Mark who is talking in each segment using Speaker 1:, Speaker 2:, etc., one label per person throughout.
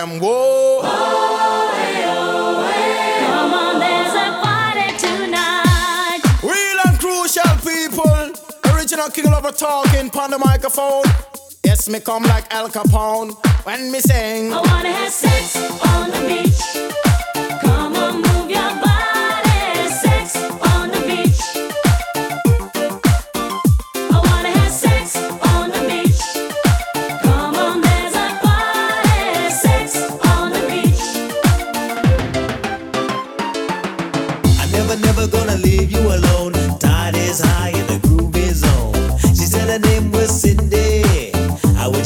Speaker 1: them whoa.
Speaker 2: Come on, there's a party tonight.
Speaker 1: Real and crucial people. Original King Lover talking on the microphone. Yes, me come like Al Capone when me sing.
Speaker 2: I wanna have sex on the beach.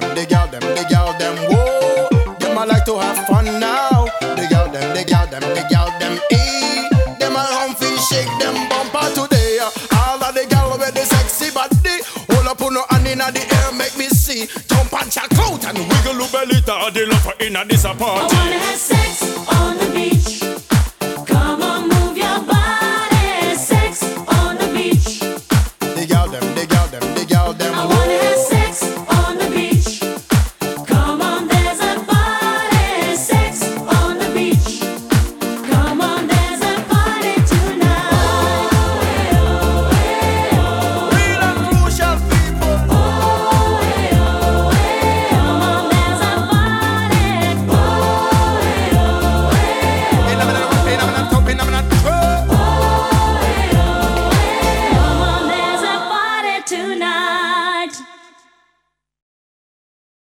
Speaker 1: them, dig out them, dig out them, whoa. Them I like to have fun now. Dig out them, dig out them, dig out them, e. Them I humpy shake them bumper today. All of the gal with the sexy body. Hold up on no hand inna the air, make me see. Jump and check out and wiggle your belly the lover inna this party.